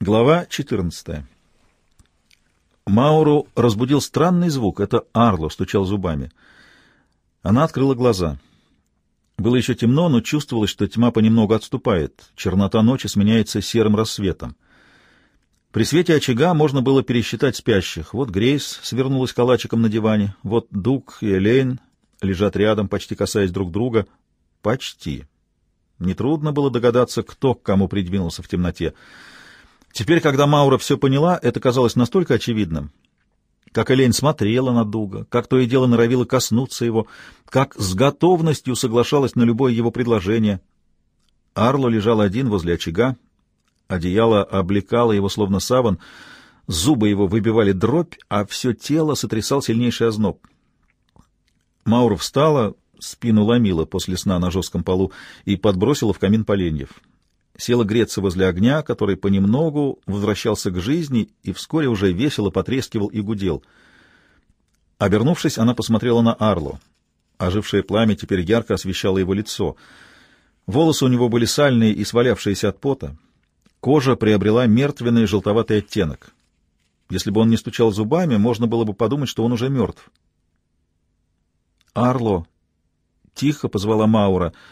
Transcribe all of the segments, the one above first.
Глава 14. Мауру разбудил странный звук. Это Арло стучал зубами. Она открыла глаза. Было еще темно, но чувствовалось, что тьма понемногу отступает. Чернота ночи сменяется серым рассветом. При свете очага можно было пересчитать спящих. Вот Грейс свернулась калачиком на диване, вот Дуг и Элейн лежат рядом, почти касаясь друг друга. Почти. Нетрудно было догадаться, кто к кому придвинулся в темноте. Теперь, когда Маура все поняла, это казалось настолько очевидным. Как Элейн смотрела на Дуга, как то и дело норовила коснуться его, как с готовностью соглашалась на любое его предложение. Арло лежал один возле очага, одеяло облекало его словно саван, зубы его выбивали дробь, а все тело сотрясал сильнейший озноб. Маура встала, спину ломила после сна на жестком полу и подбросила в камин поленьев села греться возле огня, который понемногу возвращался к жизни и вскоре уже весело потрескивал и гудел. Обернувшись, она посмотрела на Арло. Ожившее пламя теперь ярко освещало его лицо. Волосы у него были сальные и свалявшиеся от пота. Кожа приобрела мертвенный желтоватый оттенок. Если бы он не стучал зубами, можно было бы подумать, что он уже мертв. «Арло!» — тихо позвала Маура —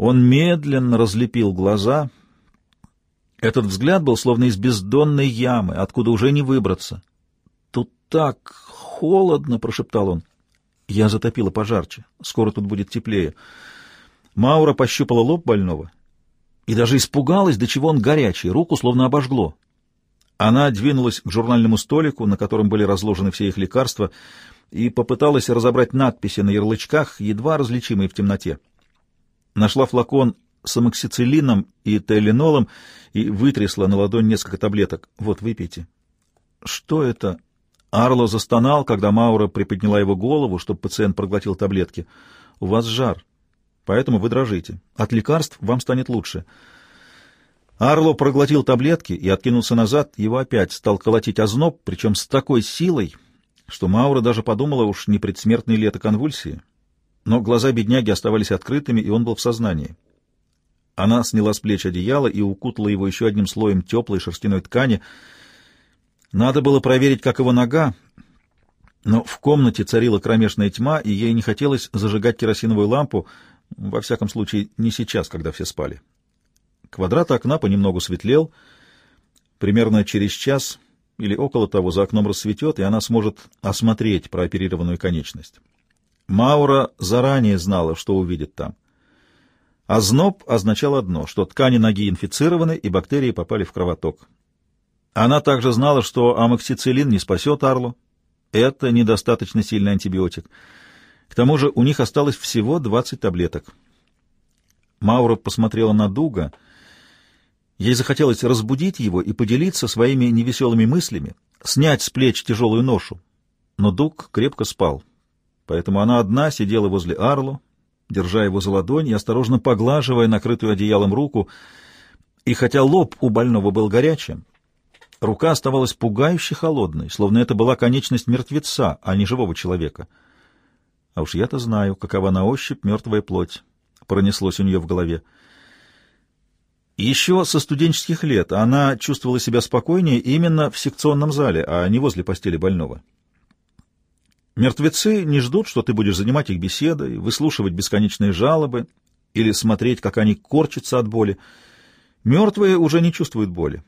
он медленно разлепил глаза. Этот взгляд был словно из бездонной ямы, откуда уже не выбраться. «Тут так холодно!» — прошептал он. «Я затопила пожарче. Скоро тут будет теплее». Маура пощупала лоб больного и даже испугалась, до чего он горячий, руку словно обожгло. Она двинулась к журнальному столику, на котором были разложены все их лекарства, и попыталась разобрать надписи на ярлычках, едва различимые в темноте нашла флакон с амоксициллином и тайленолом и вытрясла на ладонь несколько таблеток. «Вот, выпейте». «Что это?» Арло застонал, когда Маура приподняла его голову, чтобы пациент проглотил таблетки. «У вас жар, поэтому вы дрожите. От лекарств вам станет лучше». Арло проглотил таблетки и откинулся назад, его опять стал колотить озноб, причем с такой силой, что Маура даже подумала, уж не предсмертные ли это конвульсии но глаза бедняги оставались открытыми, и он был в сознании. Она сняла с плеч одеяло и укутала его еще одним слоем теплой шерстяной ткани. Надо было проверить, как его нога, но в комнате царила кромешная тьма, и ей не хотелось зажигать керосиновую лампу, во всяком случае, не сейчас, когда все спали. Квадрат окна понемногу светлел. Примерно через час или около того за окном рассветет, и она сможет осмотреть прооперированную конечность. Маура заранее знала, что увидит там. Озноб означал одно, что ткани ноги инфицированы и бактерии попали в кровоток. Она также знала, что амоксициллин не спасет Арлу. Это недостаточно сильный антибиотик. К тому же у них осталось всего 20 таблеток. Маура посмотрела на Дуга. Ей захотелось разбудить его и поделиться своими невеселыми мыслями, снять с плеч тяжелую ношу. Но Дуг крепко спал поэтому она одна сидела возле Арло, держа его за ладонь и осторожно поглаживая накрытую одеялом руку, и хотя лоб у больного был горячим, рука оставалась пугающе холодной, словно это была конечность мертвеца, а не живого человека. А уж я-то знаю, какова на ощупь мертвая плоть, пронеслось у нее в голове. Еще со студенческих лет она чувствовала себя спокойнее именно в секционном зале, а не возле постели больного. Мертвецы не ждут, что ты будешь занимать их беседой, выслушивать бесконечные жалобы или смотреть, как они корчатся от боли. Мертвые уже не чувствуют боли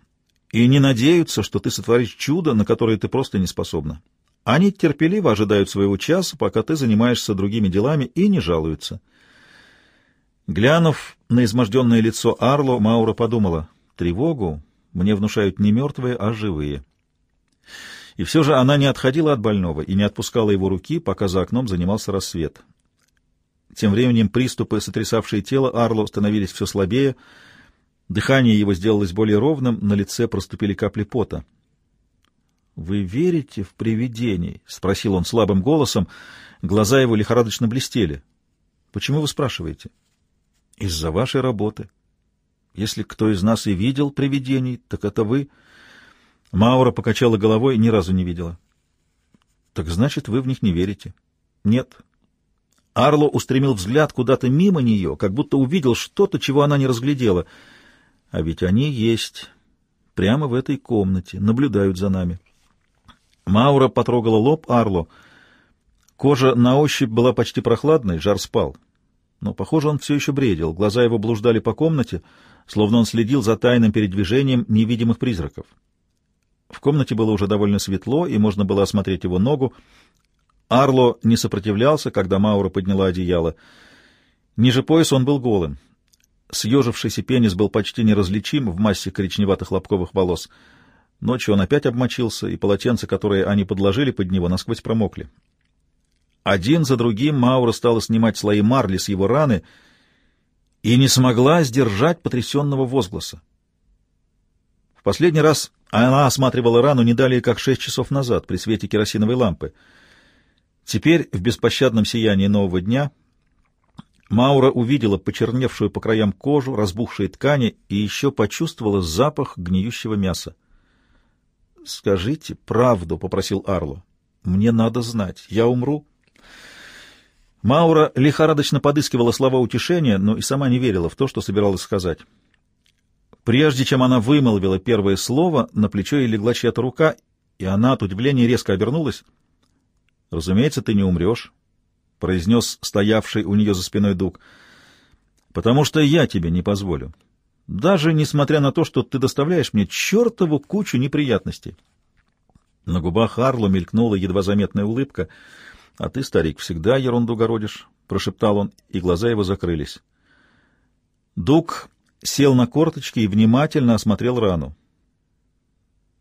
и не надеются, что ты сотворишь чудо, на которое ты просто не способна. Они терпеливо ожидают своего часа, пока ты занимаешься другими делами, и не жалуются. Глянув на изможденное лицо Арло, Маура подумала, тревогу мне внушают не мертвые, а живые. И все же она не отходила от больного и не отпускала его руки, пока за окном занимался рассвет. Тем временем приступы, сотрясавшие тело Арло, становились все слабее, дыхание его сделалось более ровным, на лице проступили капли пота. «Вы верите в привидений?» — спросил он слабым голосом, глаза его лихорадочно блестели. «Почему вы спрашиваете?» «Из-за вашей работы. Если кто из нас и видел привидений, так это вы...» Маура покачала головой ни разу не видела. Так значит, вы в них не верите? Нет. Арло устремил взгляд куда-то мимо нее, как будто увидел что-то, чего она не разглядела. А ведь они есть. прямо в этой комнате, наблюдают за нами. Маура потрогала лоб Арло. Кожа на ощупь была почти прохладной, жар спал. Но, похоже, он все еще бредил. Глаза его блуждали по комнате, словно он следил за тайным передвижением невидимых призраков. В комнате было уже довольно светло, и можно было осмотреть его ногу. Арло не сопротивлялся, когда Маура подняла одеяло. Ниже пояса он был голым. Съежившийся пенис был почти неразличим в массе коричневатых лобковых волос. Ночью он опять обмочился, и полотенца, которые они подложили под него, насквозь промокли. Один за другим Маура стала снимать слои марли с его раны и не смогла сдержать потрясенного возгласа. В последний раз она осматривала рану не далее, как шесть часов назад, при свете керосиновой лампы. Теперь, в беспощадном сиянии нового дня, Маура увидела почерневшую по краям кожу, разбухшие ткани и еще почувствовала запах гниющего мяса. — Скажите правду, — попросил Арло. — Мне надо знать. Я умру. Маура лихорадочно подыскивала слова утешения, но и сама не верила в то, что собиралась сказать. Прежде чем она вымолвила первое слово, на плечо ей легла чья-то рука, и она от удивления резко обернулась. — Разумеется, ты не умрешь, — произнес стоявший у нее за спиной дуг, — потому что я тебе не позволю, даже несмотря на то, что ты доставляешь мне чертову кучу неприятностей. На губах Арло мелькнула едва заметная улыбка. — А ты, старик, всегда ерунду городишь, — прошептал он, и глаза его закрылись. Дуг сел на корточки и внимательно осмотрел рану.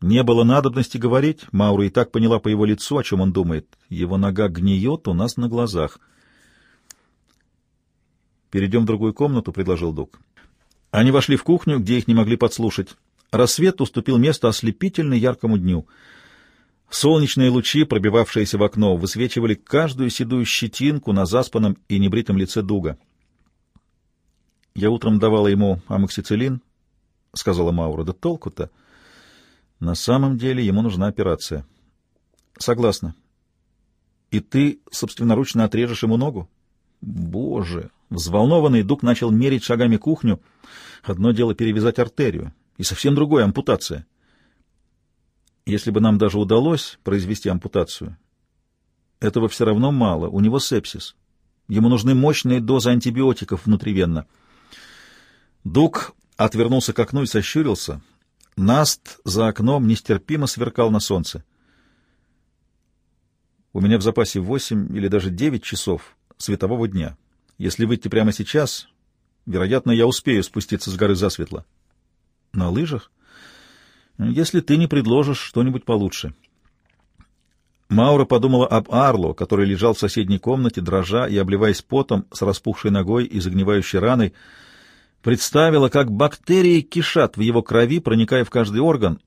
Не было надобности говорить, Маура и так поняла по его лицу, о чем он думает. Его нога гниет у нас на глазах. «Перейдем в другую комнату», — предложил Дуг. Они вошли в кухню, где их не могли подслушать. Рассвет уступил место ослепительно яркому дню. Солнечные лучи, пробивавшиеся в окно, высвечивали каждую седую щетинку на заспанном и небритом лице Дуга. Я утром давала ему амоксициллин, — сказала Маура. — Да толку-то? На самом деле ему нужна операция. — Согласна. — И ты собственноручно отрежешь ему ногу? — Боже! Взволнованный Дуг начал мерить шагами кухню. Одно дело перевязать артерию, и совсем другое — ампутация. Если бы нам даже удалось произвести ампутацию, этого все равно мало, у него сепсис. Ему нужны мощные дозы антибиотиков внутривенно — Дуг отвернулся к окну и сощурился. Наст за окном нестерпимо сверкал на солнце. У меня в запасе восемь или даже девять часов светового дня. Если выйти прямо сейчас, вероятно, я успею спуститься с горы засветло. На лыжах? Если ты не предложишь что-нибудь получше. Маура подумала об Арло, который лежал в соседней комнате, дрожа и обливаясь потом с распухшей ногой и загнивающей раной, представила, как бактерии кишат в его крови, проникая в каждый орган,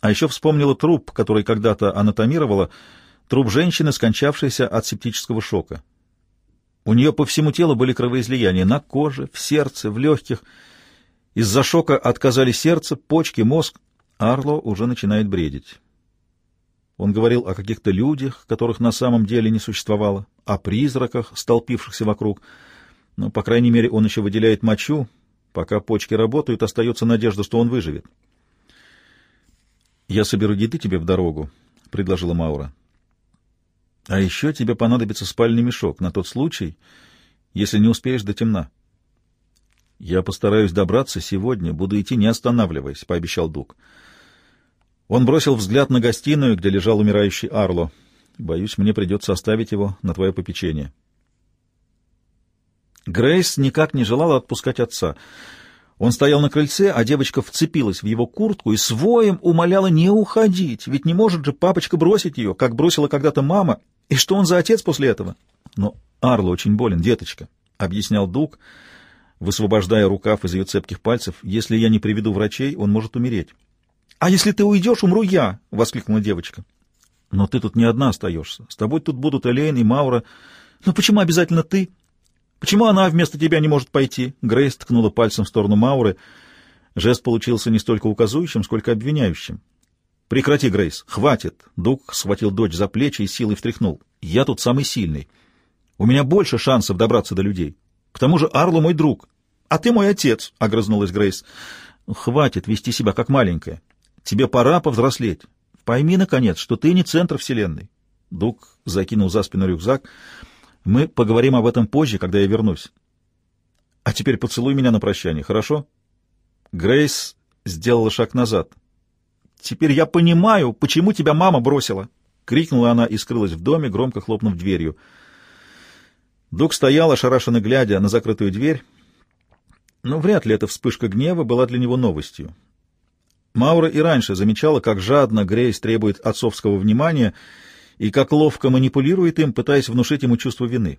а еще вспомнила труп, который когда-то анатомировала, труп женщины, скончавшейся от септического шока. У нее по всему телу были кровоизлияния на коже, в сердце, в легких. Из-за шока отказали сердце, почки, мозг. Арло уже начинает бредить. Он говорил о каких-то людях, которых на самом деле не существовало, о призраках, столпившихся вокруг — но, по крайней мере, он еще выделяет мочу. Пока почки работают, остается надежда, что он выживет. «Я соберу еды тебе в дорогу», — предложила Маура. «А еще тебе понадобится спальный мешок на тот случай, если не успеешь до темна». «Я постараюсь добраться сегодня, буду идти не останавливаясь», — пообещал Дуг. Он бросил взгляд на гостиную, где лежал умирающий Арло. «Боюсь, мне придется оставить его на твое попечение». Грейс никак не желала отпускать отца. Он стоял на крыльце, а девочка вцепилась в его куртку и своим умоляла не уходить, ведь не может же папочка бросить ее, как бросила когда-то мама. И что он за отец после этого? Но Арло очень болен, деточка, — объяснял Дуг, высвобождая рукав из ее цепких пальцев. Если я не приведу врачей, он может умереть. — А если ты уйдешь, умру я! — воскликнула девочка. — Но ты тут не одна остаешься. С тобой тут будут Элейн и Маура. — Но почему обязательно ты? Почему она вместо тебя не может пойти? Грейс ткнула пальцем в сторону Мауры. Жест получился не столько указующим, сколько обвиняющим. «Прекрати, Грейс, хватит!» Дуг схватил дочь за плечи и силой встряхнул. «Я тут самый сильный. У меня больше шансов добраться до людей. К тому же Арло мой друг. А ты мой отец!» — огрызнулась Грейс. Хватит вести себя как маленькая. Тебе пора повзрослеть. Пойми, наконец, что ты не центр вселенной. Дуг закинул за спину рюкзак. Мы поговорим об этом позже, когда я вернусь. А теперь поцелуй меня на прощание, хорошо? Грейс сделала шаг назад. Теперь я понимаю, почему тебя мама бросила. Крикнула она и скрылась в доме, громко хлопнув дверью. Дуг стоял, ошарашенно глядя на закрытую дверь. Но вряд ли эта вспышка гнева была для него новостью. Маура и раньше замечала, как жадно Грейс требует отцовского внимания и как ловко манипулирует им, пытаясь внушить ему чувство вины.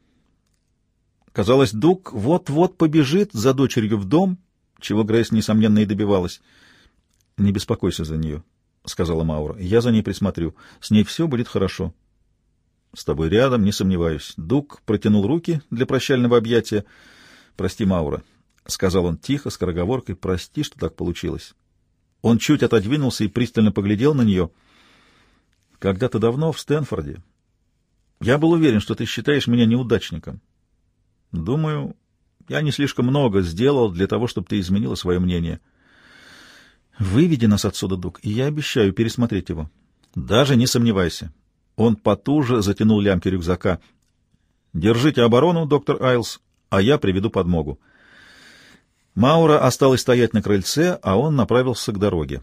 Казалось, Дуг вот-вот побежит за дочерью в дом, чего Грейс, несомненно, и добивалась. — Не беспокойся за нее, — сказала Маура. — Я за ней присмотрю. С ней все будет хорошо. — С тобой рядом, не сомневаюсь. Дуг протянул руки для прощального объятия. — Прости, Маура, — сказал он тихо, скороговоркой. — Прости, что так получилось. Он чуть отодвинулся и пристально поглядел на нее. — Когда-то давно в Стэнфорде я был уверен, что ты считаешь меня неудачником. Думаю, я не слишком много сделал для того, чтобы ты изменила свое мнение. Выведи нас отсюда, Дук, и я обещаю пересмотреть его. Даже не сомневайся. Он потуже затянул лямки рюкзака. Держите оборону, доктор Айлс, а я приведу подмогу. Маура осталась стоять на крыльце, а он направился к дороге.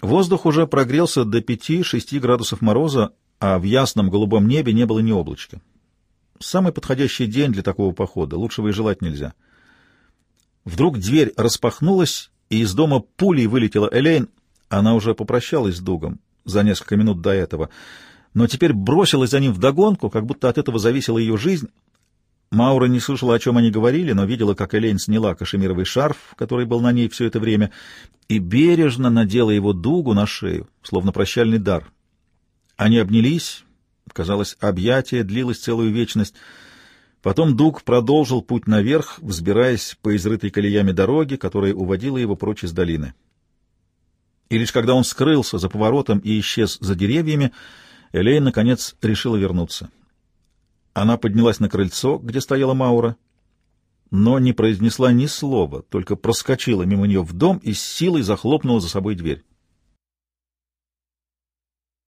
Воздух уже прогрелся до 5-6 градусов мороза, а в ясном голубом небе не было ни облачка. Самый подходящий день для такого похода, лучшего и желать нельзя. Вдруг дверь распахнулась, и из дома пулей вылетела Элейн. Она уже попрощалась с Дугом за несколько минут до этого, но теперь бросилась за ним вдогонку, как будто от этого зависела ее жизнь. Маура не слышала, о чем они говорили, но видела, как Элейн сняла кашемировый шарф, который был на ней все это время, и бережно надела его дугу на шею, словно прощальный дар. Они обнялись, Казалось, объятие длилось целую вечность. Потом Дуг продолжил путь наверх, взбираясь по изрытой колеями дороги, которая уводила его прочь из долины. И лишь когда он скрылся за поворотом и исчез за деревьями, Элейн, наконец, решила вернуться. Она поднялась на крыльцо, где стояла Маура, но не произнесла ни слова, только проскочила мимо нее в дом и с силой захлопнула за собой дверь.